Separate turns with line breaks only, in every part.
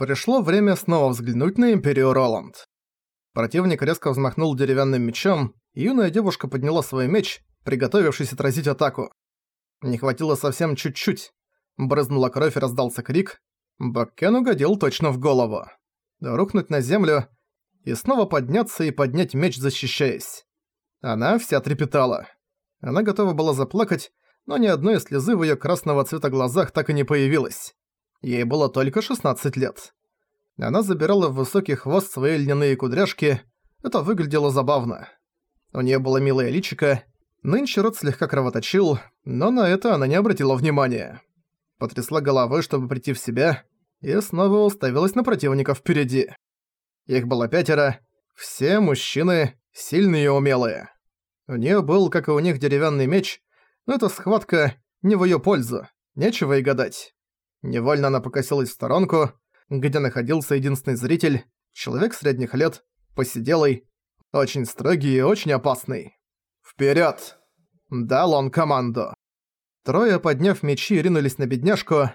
Пришло время снова взглянуть на Империю Роланд. Противник резко взмахнул деревянным мечом, и юная девушка подняла свой меч, приготовившись отразить атаку. Не хватило совсем чуть-чуть. Брызнула кровь и раздался крик. Бакен угодил точно в голову. Рухнуть на землю и снова подняться и поднять меч, защищаясь. Она вся трепетала. Она готова была заплакать, но ни одной слезы в её красного цвета глазах так и не появилось. Ей было только 16 лет. Она забирала в высокий хвост свои льняные кудряшки. Это выглядело забавно. У неё было милое личико. Нынче рот слегка кровоточил, но на это она не обратила внимания. Потрясла головой, чтобы прийти в себя, и снова уставилась на противников впереди. Их было пятеро, все мужчины, сильные и умелые. У неё был, как и у них, деревянный меч, но эта схватка не в её пользу, нечего и гадать. Невольно она покосилась в сторонку, где находился единственный зритель, человек средних лет, посиделый, очень строгий и очень опасный. «Вперёд!» – дал он команду. Трое, подняв мечи, ринулись на бедняжку.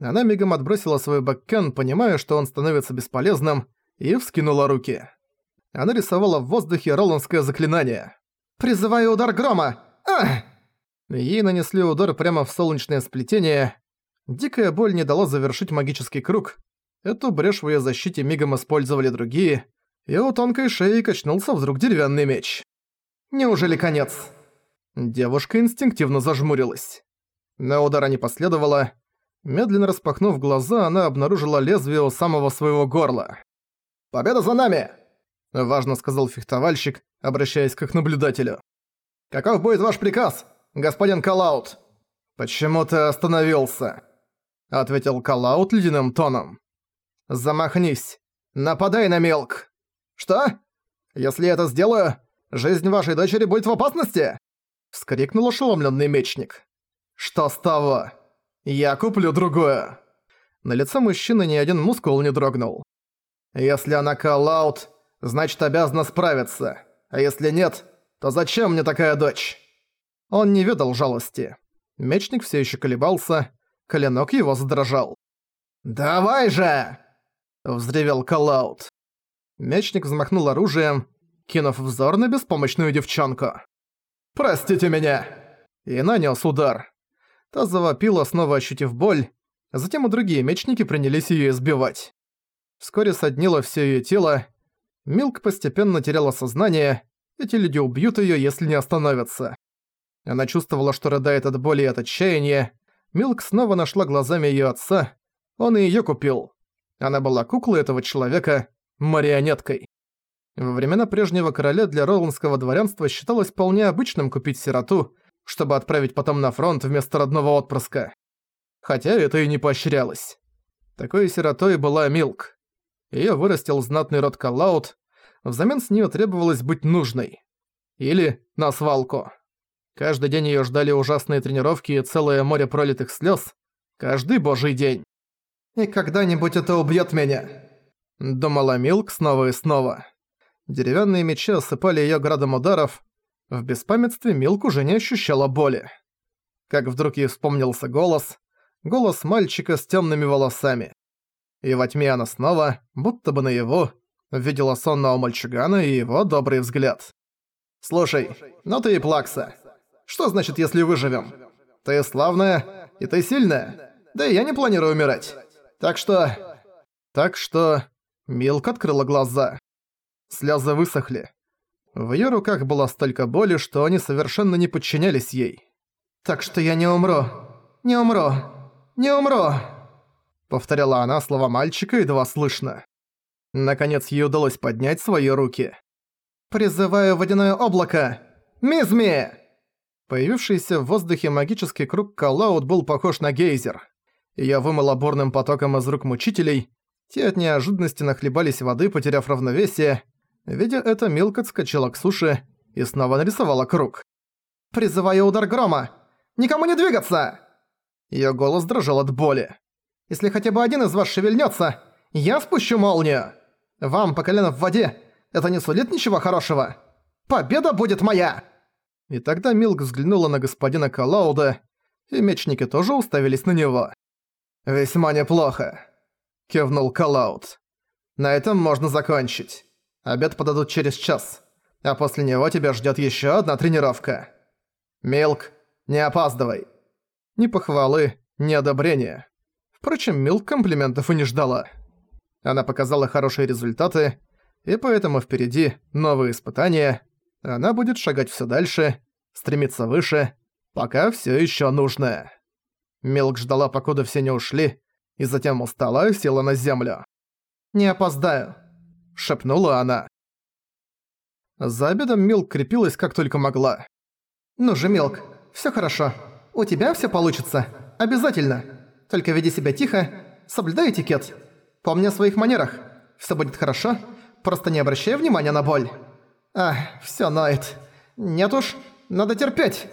Она мигом отбросила свой бэккен, понимая, что он становится бесполезным, и вскинула руки. Она рисовала в воздухе роландское заклинание. «Призываю удар грома! Ах!» Ей нанесли удар прямо в солнечное сплетение. Дикая боль не дала завершить магический круг. Эту брешь в её защите мигом использовали другие, и у тонкой шеи качнулся вдруг деревянный меч. «Неужели конец?» Девушка инстинктивно зажмурилась. Но удара не последовало. Медленно распахнув глаза, она обнаружила лезвие у самого своего горла. «Победа за нами!» – важно сказал фехтовальщик, обращаясь к их наблюдателю. «Каков будет ваш приказ, господин Калаут?» «Почему ты остановился?» – ответил Калаут ледяным тоном. «Замахнись! Нападай на Мелк!» «Что? Если я это сделаю, жизнь вашей дочери будет в опасности?» – вскрикнул ошеломленный мечник. «Что с того? Я куплю другое!» На лице мужчины ни один мускул не дрогнул. Если она коллаут, значит обязана справиться. А если нет, то зачем мне такая дочь? Он не ведал жалости. Мечник все еще колебался, коленок его задрожал. «Давай же!» – взревел Калаут. Мечник взмахнул оружием, кинув взор на беспомощную девчонку. «Простите меня!» И нанес удар. Та завопила, снова ощутив боль, затем и другие мечники принялись ее избивать. Вскоре соднило все ее тело. Милк постепенно теряла сознание. Эти люди убьют ее, если не остановятся. Она чувствовала, что рыдает от боли и от отчаяния. Милк снова нашла глазами ее отца. Он и ее купил. Она была куклой этого человека, марионеткой. Во времена прежнего короля для роландского дворянства считалось вполне обычным купить сироту, чтобы отправить потом на фронт вместо родного отпрыска. Хотя это и не поощрялось. Такой сиротой была Милк. Её вырастил знатный род Калаут, взамен с неё требовалось быть нужной. Или на свалку. Каждый день её ждали ужасные тренировки и целое море пролитых слёз. Каждый божий день. «И когда-нибудь это убьёт меня», — думала Милк снова и снова. Деревянные мечи осыпали её градом ударов. В беспамятстве Милк уже не ощущала боли. Как вдруг ей вспомнился голос. Голос мальчика с тёмными волосами и во тьме она снова, будто бы наяву, видела сонного мальчугана и его добрый взгляд. «Слушай, ну ты и плакса. Что значит, если выживем? Ты славная, и ты сильная. Да и я не планирую умирать. Так что...» Так что... Милк открыла глаза. Слезы высохли. В её руках было столько боли, что они совершенно не подчинялись ей. «Так что я не умру. Не умру. Не умру!» Повторяла она слова мальчика едва слышно. Наконец ей удалось поднять свои руки. «Призываю водяное облако! Мизми!» Появившийся в воздухе магический круг Калаут был похож на гейзер. Её вымыло бурным потоком из рук мучителей. Те от неожиданности нахлебались воды, потеряв равновесие. Видя это, Милк отскочила к суше и снова нарисовала круг. «Призываю удар грома! Никому не двигаться!» Её голос дрожал от боли. Если хотя бы один из вас шевельнется, я спущу молнию. Вам по колено в воде это не сулит ничего хорошего. Победа будет моя!» И тогда Милк взглянула на господина Калауда, и мечники тоже уставились на него. «Весьма неплохо», — кивнул Калаут. «На этом можно закончить. Обед подадут через час, а после него тебя ждёт ещё одна тренировка. Милк, не опаздывай». Ни похвалы, ни одобрения. Впрочем, Милк комплиментов и не ждала. Она показала хорошие результаты, и поэтому впереди новые испытания. Она будет шагать всё дальше, стремиться выше, пока всё ещё нужное. Милк ждала, покуда все не ушли, и затем устала и села на землю. «Не опоздаю», — шепнула она. За обедом Милк крепилась как только могла. «Ну же, Милк, всё хорошо. У тебя всё получится. Обязательно. Только веди себя тихо, соблюдай этикет. Помни о своих манерах. Всё будет хорошо, просто не обращай внимания на боль. Ах, всё ноет. Нет уж, надо терпеть».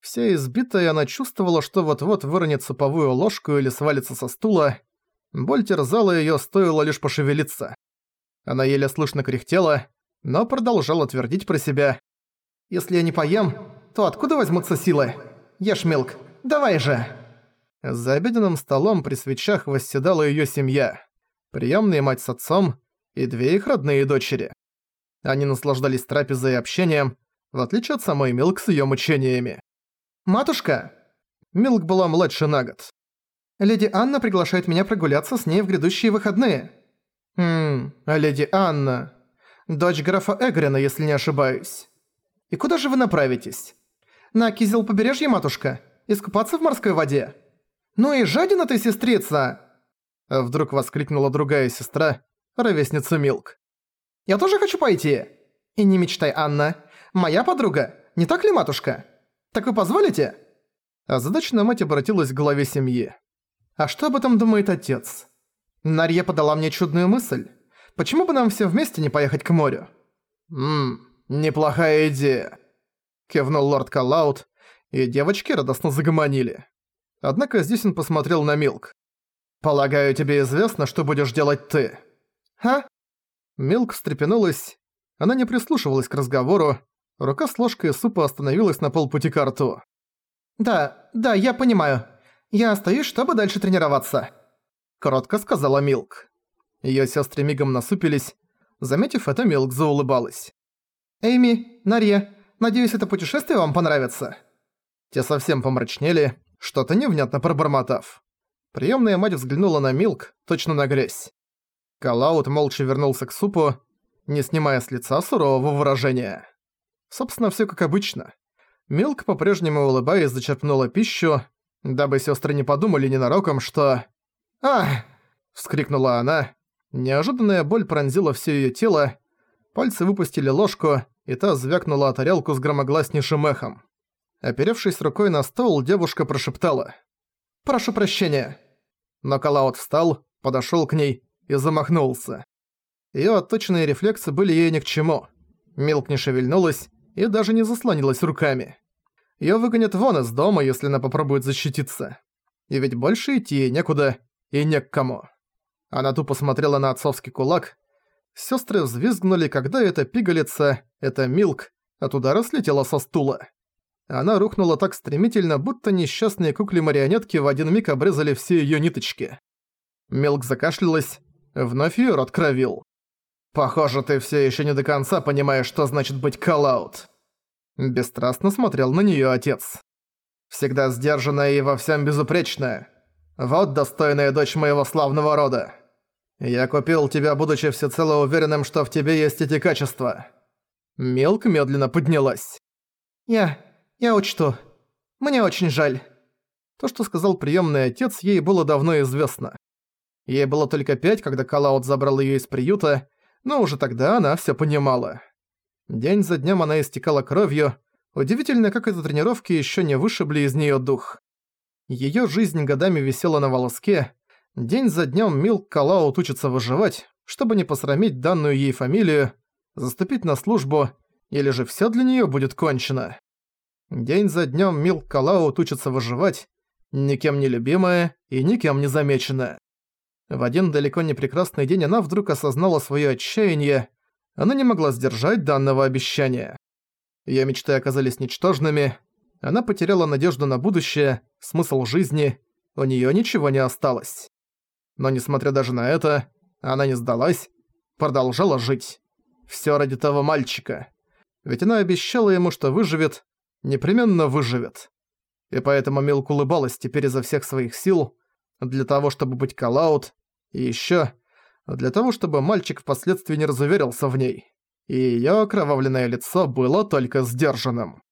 Вся избитая, она чувствовала, что вот-вот выронит суповую ложку или свалится со стула. Боль терзала её, стоило лишь пошевелиться. Она еле слышно кряхтела, но продолжала твердить про себя. «Если я не поем, то откуда возьмутся силы? Ешь, Милк, давай же!» За обеденным столом при свечах восседала её семья. Приёмная мать с отцом и две их родные дочери. Они наслаждались трапезой и общением, в отличие от самой Милк с её мучениями. «Матушка!» Милк была младше на год. «Леди Анна приглашает меня прогуляться с ней в грядущие выходные». «Хм, а леди Анна...» «Дочь графа Эгрена, если не ошибаюсь». «И куда же вы направитесь?» «На кизел побережье, матушка? Искупаться в морской воде?» «Ну и жадина ты, сестрица!» Вдруг воскликнула другая сестра, ровесница Милк. «Я тоже хочу пойти!» «И не мечтай, Анна. Моя подруга, не так ли, матушка?» «Так вы позволите?» Озадаченная мать обратилась к главе семьи. «А что об этом думает отец?» Нарье подала мне чудную мысль. Почему бы нам все вместе не поехать к морю? «Ммм, неплохая идея», — кивнул лорд Калаут, и девочки радостно загомонили. Однако здесь он посмотрел на Милк. «Полагаю, тебе известно, что будешь делать ты?» «А?» Милк встрепенулась. Она не прислушивалась к разговору, Рука с ложкой супа остановилась на полпути к рту. «Да, да, я понимаю. Я остаюсь, чтобы дальше тренироваться», – коротко сказала Милк. Её сестры мигом насупились. Заметив это, Милк заулыбалась. «Эйми, Нарья, надеюсь, это путешествие вам понравится?» Те совсем помрачнели, что-то невнятно пробормотав. Приёмная мать взглянула на Милк, точно на грязь. Калаут молча вернулся к супу, не снимая с лица сурового выражения. Собственно, всё как обычно. Милк по-прежнему улыбаясь зачерпнула пищу, дабы сёстры не подумали ненароком, что... «Ах!» — вскрикнула она. Неожиданная боль пронзила всё её тело, пальцы выпустили ложку, и та звякнула о тарелку с громогласнейшим эхом. Оперевшись рукой на стол, девушка прошептала. «Прошу прощения». Но Калаут встал, подошёл к ней и замахнулся. Её отточенные рефлексы были ей ни к чему. Милк не шевельнулась, и даже не заслонилась руками. Её выгонят вон из дома, если она попробует защититься. И ведь больше идти ей некуда и не к кому. Она тупо смотрела на отцовский кулак. Сёстры взвизгнули, когда эта пигалица, эта Милк, от удара слетела со стула. Она рухнула так стремительно, будто несчастные кукли-марионетки в один миг обрезали все её ниточки. Милк закашлялась, вновь её рот кровил. «Похоже, ты все еще не до конца понимаешь, что значит быть коллаут». Бесстрастно смотрел на нее отец. «Всегда сдержанная и во всем безупречная. Вот достойная дочь моего славного рода. Я купил тебя, будучи всецело уверенным, что в тебе есть эти качества». Мелк медленно поднялась. «Я... я учту. Мне очень жаль». То, что сказал приемный отец, ей было давно известно. Ей было только пять, когда Калаут забрал ее из приюта, но уже тогда она всё понимала. День за днём она истекала кровью, удивительно, как из-за тренировки ещё не вышибли из неё дух. Её жизнь годами висела на волоске, день за днём Милк Калаут учится выживать, чтобы не посрамить данную ей фамилию, заступить на службу, или же всё для неё будет кончено. День за днём Милк Калаут учится выживать, никем не любимая и никем не замеченная. В один далеко не прекрасный день она вдруг осознала своё отчаяние. Она не могла сдержать данного обещания. Её мечты оказались ничтожными. Она потеряла надежду на будущее, смысл жизни. У неё ничего не осталось. Но несмотря даже на это, она не сдалась, продолжала жить. Всё ради того мальчика. Ведь она обещала ему, что выживет, непременно выживет. И поэтому Милк улыбалась теперь изо всех своих сил, для того, чтобы быть Калаут, и ещё для того, чтобы мальчик впоследствии не разуверился в ней. И её окровавленное лицо было только сдержанным.